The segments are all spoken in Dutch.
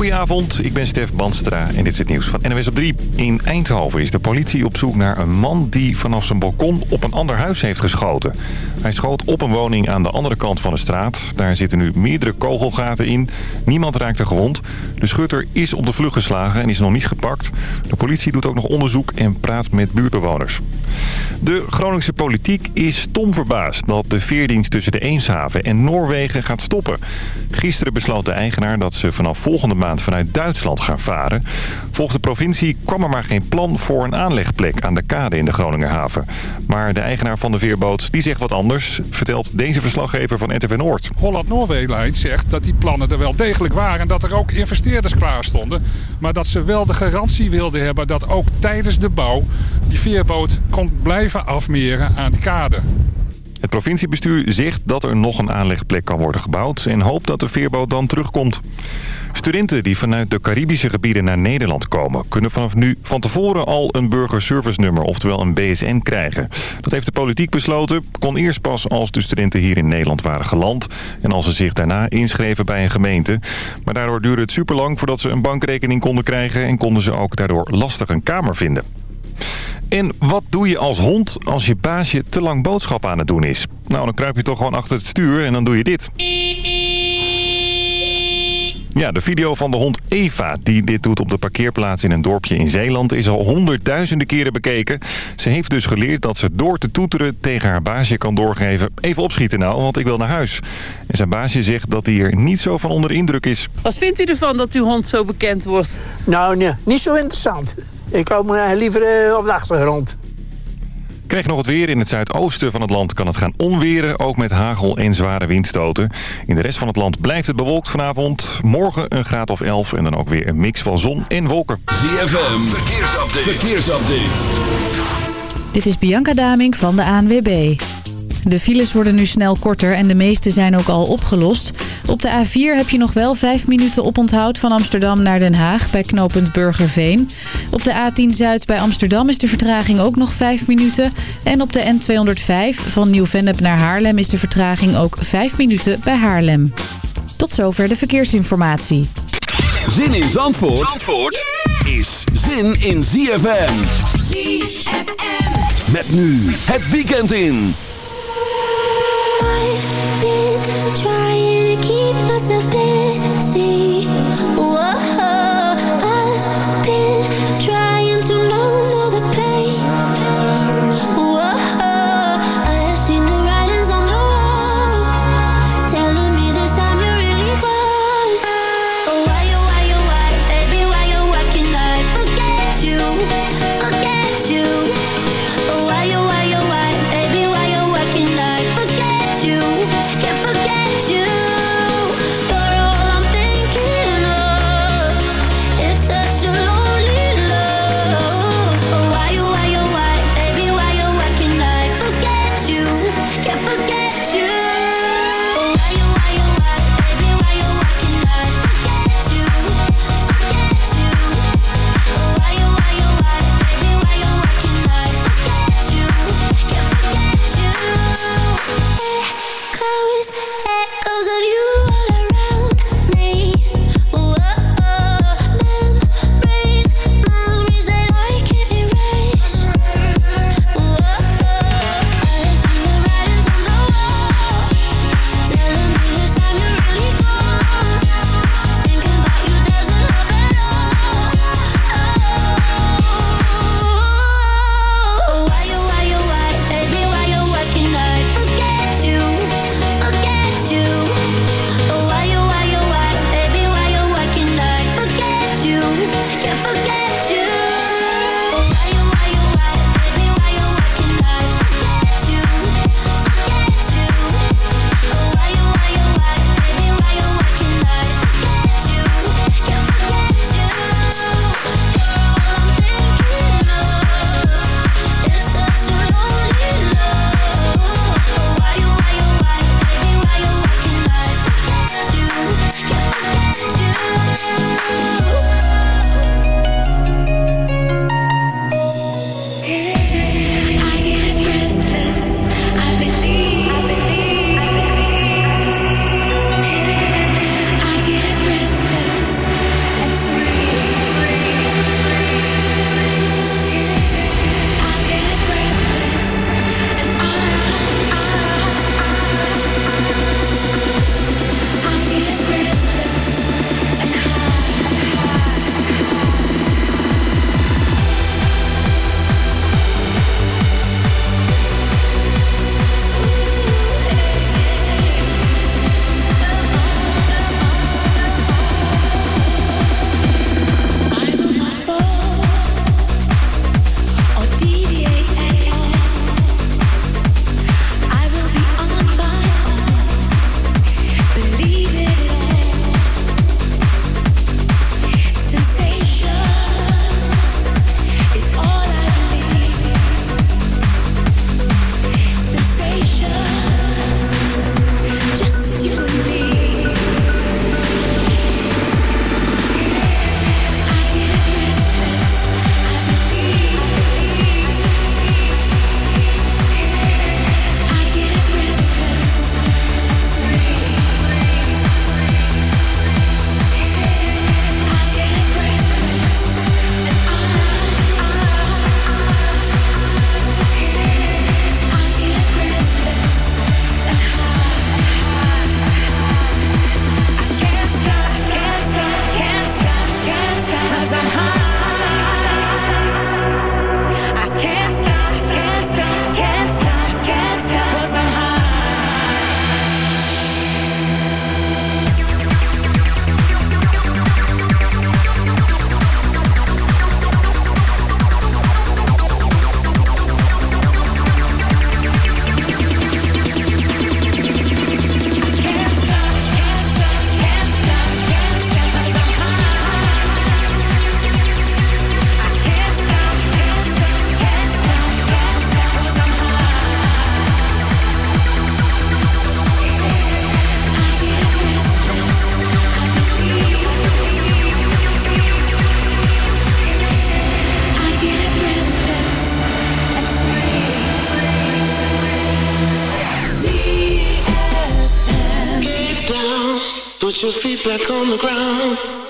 Goedenavond, ik ben Stef Bandstra en dit is het nieuws van NWS op 3. In Eindhoven is de politie op zoek naar een man die vanaf zijn balkon op een ander huis heeft geschoten. Hij schoot op een woning aan de andere kant van de straat. Daar zitten nu meerdere kogelgaten in. Niemand raakte gewond. De schutter is op de vlucht geslagen en is nog niet gepakt. De politie doet ook nog onderzoek en praat met buurtbewoners. De Groningse politiek is stom verbaasd dat de veerdienst tussen de Eemshaven en Noorwegen gaat stoppen. Gisteren besloot de eigenaar dat ze vanaf volgende maand vanuit Duitsland gaan varen. Volgens de provincie kwam er maar geen plan voor een aanlegplek aan de kade in de Groningerhaven. Maar de eigenaar van de veerboot die zegt wat anders, vertelt deze verslaggever van RTV Noord. Holland-Noorwegen zegt dat die plannen er wel degelijk waren en dat er ook investeerders klaar stonden. Maar dat ze wel de garantie wilden hebben dat ook tijdens de bouw die veerboot kon blijven afmeren aan de kade. Het provinciebestuur zegt dat er nog een aanlegplek kan worden gebouwd... en hoopt dat de veerboot dan terugkomt. Studenten die vanuit de Caribische gebieden naar Nederland komen... kunnen vanaf nu van tevoren al een burgerservice-nummer, oftewel een BSN, krijgen. Dat heeft de politiek besloten. Kon eerst pas als de studenten hier in Nederland waren geland... en als ze zich daarna inschreven bij een gemeente. Maar daardoor duurde het superlang voordat ze een bankrekening konden krijgen... en konden ze ook daardoor lastig een kamer vinden. En wat doe je als hond als je baasje te lang boodschap aan het doen is? Nou, dan kruip je toch gewoon achter het stuur en dan doe je dit. Ja, de video van de hond Eva, die dit doet op de parkeerplaats in een dorpje in Zeeland, is al honderdduizenden keren bekeken. Ze heeft dus geleerd dat ze door te toeteren tegen haar baasje kan doorgeven. Even opschieten nou, want ik wil naar huis. En zijn baasje zegt dat hij er niet zo van onder de indruk is. Wat vindt u ervan dat uw hond zo bekend wordt? Nou, nee, niet zo interessant. Ik hou me liever eh, op de achtergrond. Krijg nog het weer. In het zuidoosten van het land kan het gaan onweren. Ook met hagel en zware windstoten. In de rest van het land blijft het bewolkt vanavond. Morgen een graad of 11 en dan ook weer een mix van zon en wolken. ZFM, verkeersupdate. verkeersupdate. Dit is Bianca Daming van de ANWB. De files worden nu snel korter en de meeste zijn ook al opgelost. Op de A4 heb je nog wel 5 minuten oponthoud van Amsterdam naar Den Haag bij knooppunt Burgerveen. Op de A10 Zuid bij Amsterdam is de vertraging ook nog 5 minuten. En op de N205 van Nieuw-Vennep naar Haarlem is de vertraging ook 5 minuten bij Haarlem. Tot zover de verkeersinformatie. Zin in Zandvoort, Zandvoort is zin in ZFM. ZFM. Met nu het weekend in. Back on the ground.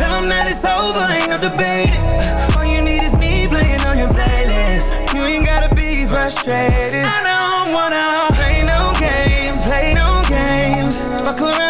Tell them that it's over, ain't no debate. All you need is me playing on your playlist. You ain't gotta be frustrated. I don't wanna play no games, play no games. Fuck around.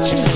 touch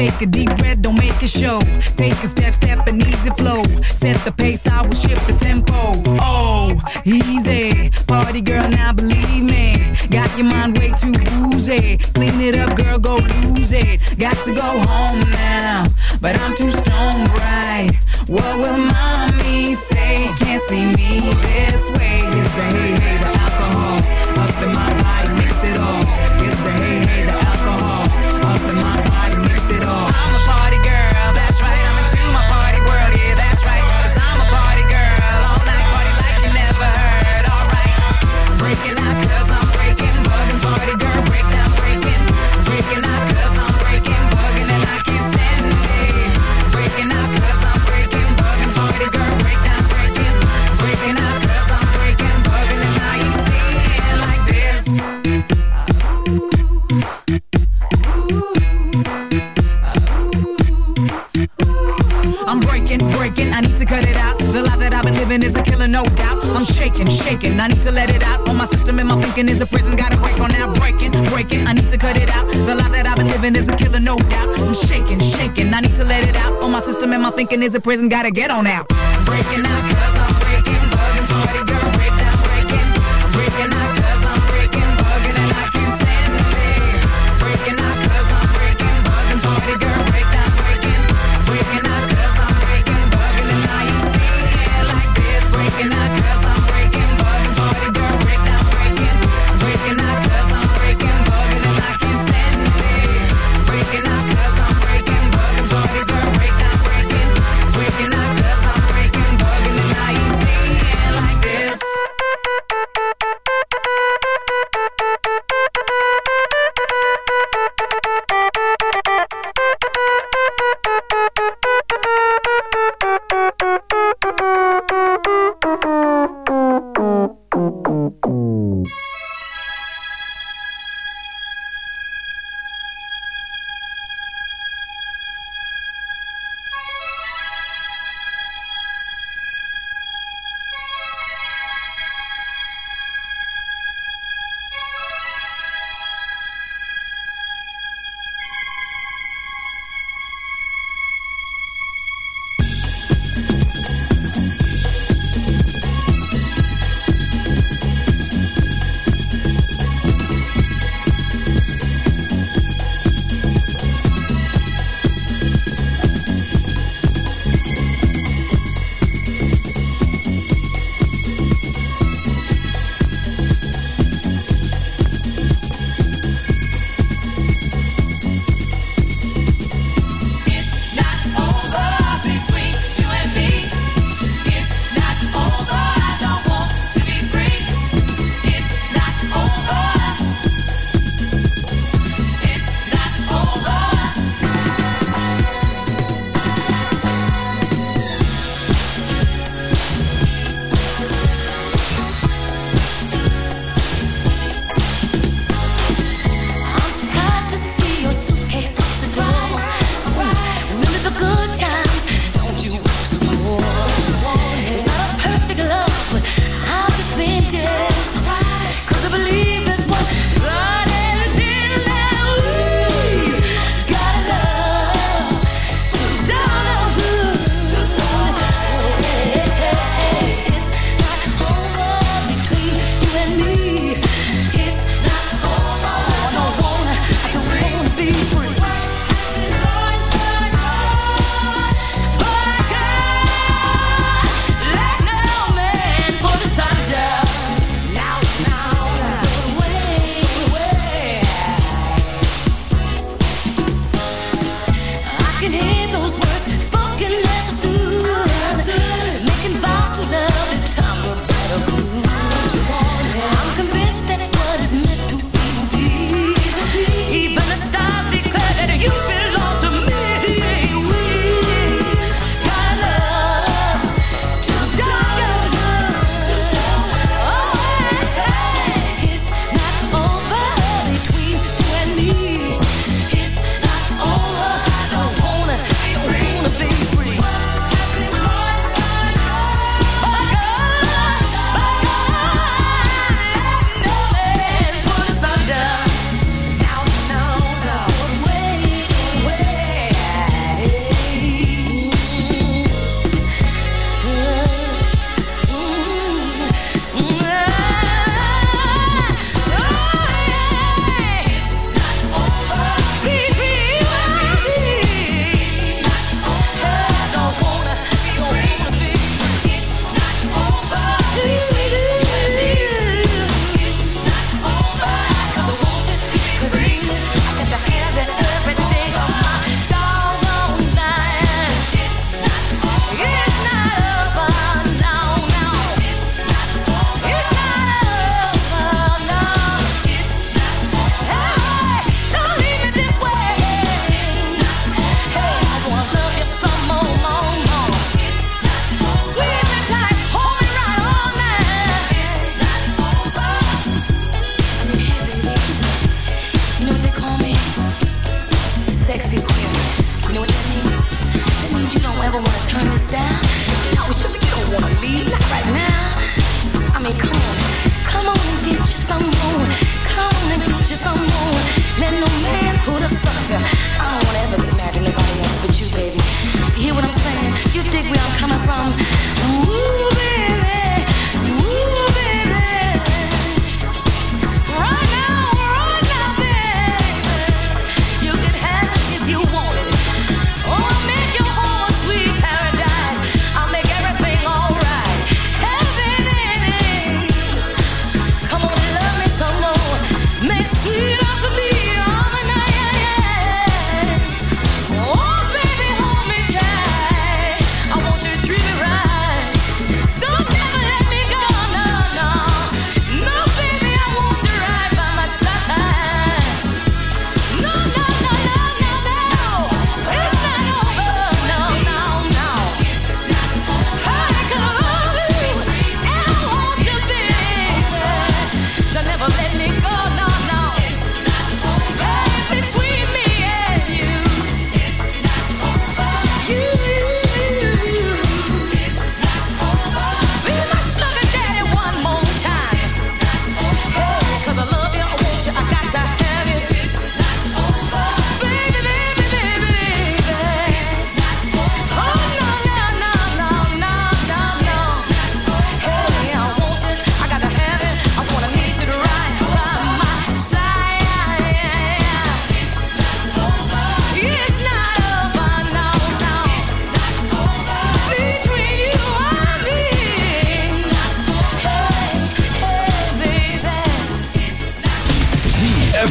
Take a deep breath, don't make a show. Take a step, step and easy flow. Set the pace, I will shift the tempo. Oh, easy. Party girl, now believe me. Got your mind way too woozy. Clean it up, girl, go lose it. Got to go home now, but I'm too strong, right? What will mommy say? Can't see me this way. It's the hey, hey, the alcohol up the living is a killer, no doubt. I'm shaking, shaking. I need to let it out. All my system and my thinking is a prison. Gotta break on that breaking, breaking. I need to cut it out. The life that I've been living is a killer, no doubt. I'm shaking, shaking. I need to let it out. All my system and my thinking is a prison. Gotta get on out. I'm breaking out.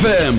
ZFM.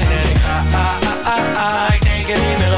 genetic high, I, I, I, I can't get enough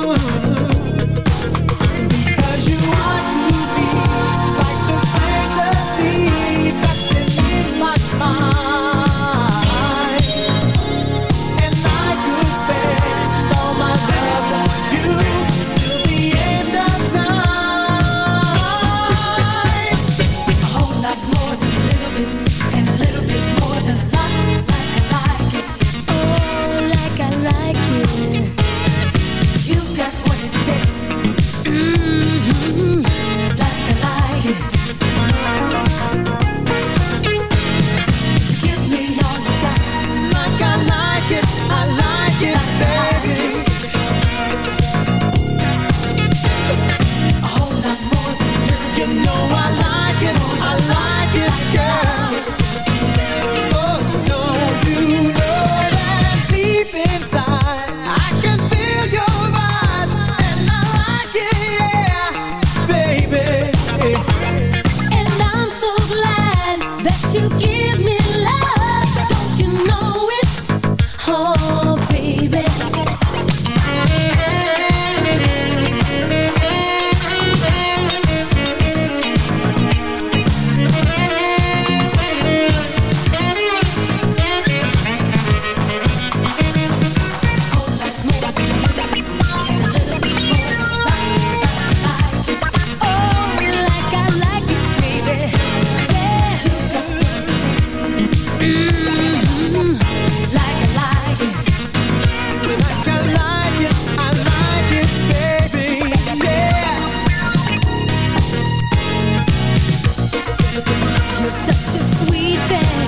Ooh. nothing